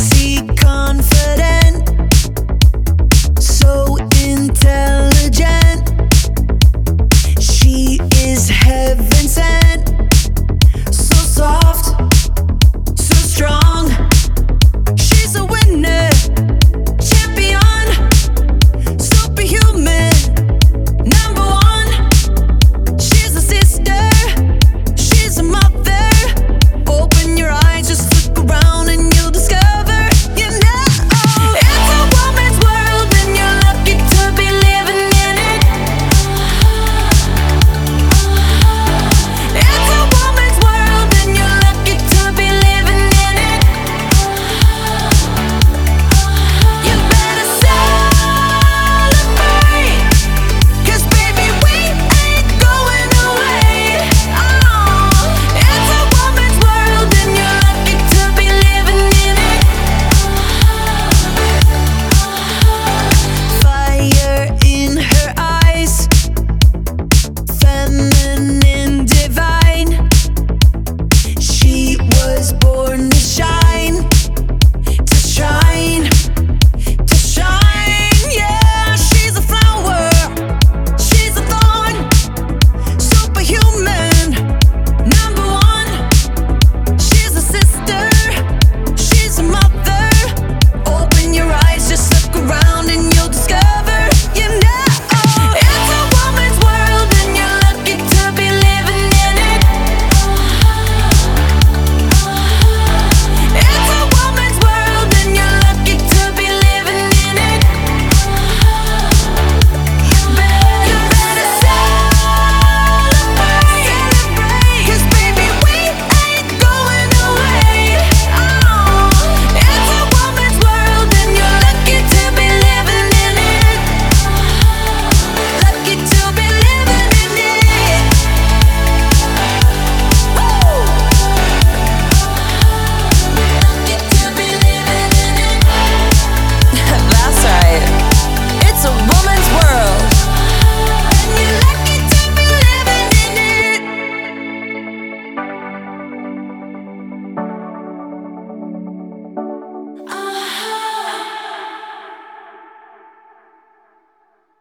see confidence.